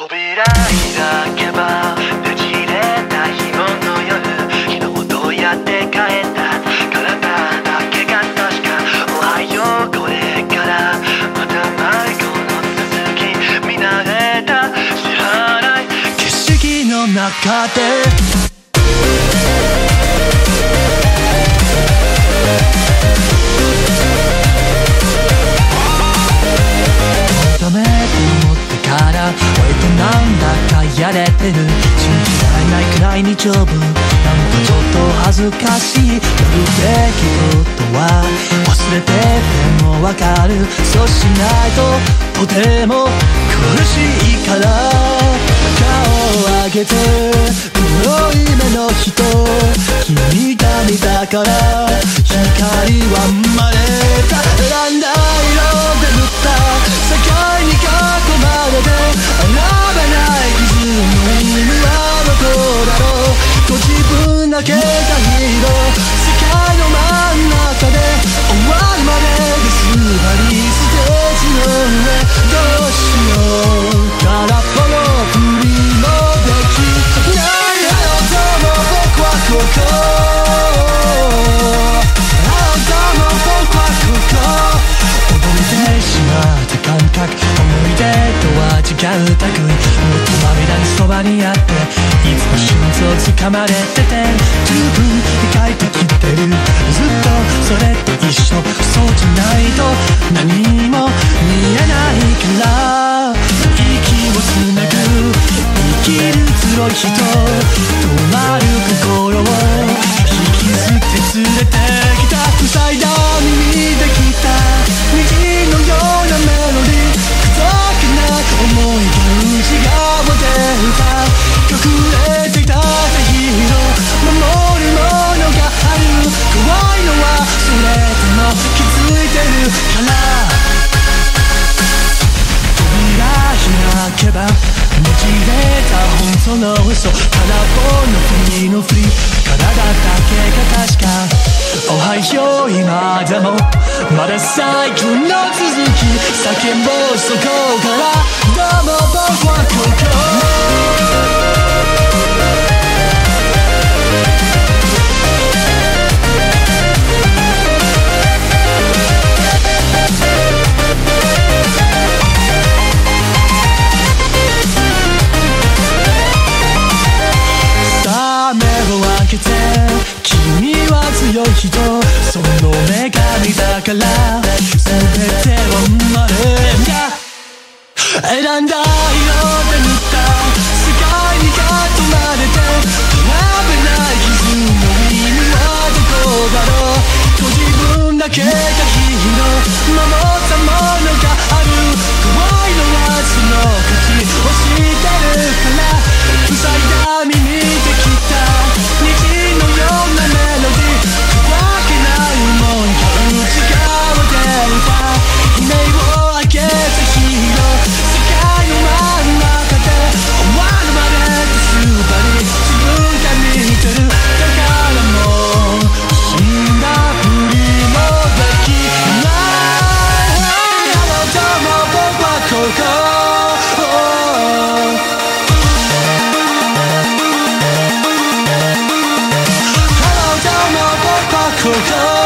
扉開けばねじれた日の夜昨日どうやって帰った。体だけが確か。おはようこれからまた迷子の続き見慣れた。知らない。景色の中で。れないくらいに丈夫なんかちょっと恥ずかしい。やるべきことは忘れててもわかる。そうしないととても苦しいから。顔を上げて黒い目の人。君が見たから光は生だけがヒーロー世界の真ん中で終わるまでです張りステージの上どうしよう空っぽのふりもできないあのとも僕はここあのとも僕はここ覚えてしまった感覚思い出とは違う類つも心臓掴まれてて十分理解できてる。ずっとそれと一緒。そうじゃないと何けばねじれた本当の嘘空っぽの国のふり体だけが確か。おはよう今でも。まだサイクルの続き。叫ぼうそこから。どうも僕はここ。人その女神だから。could go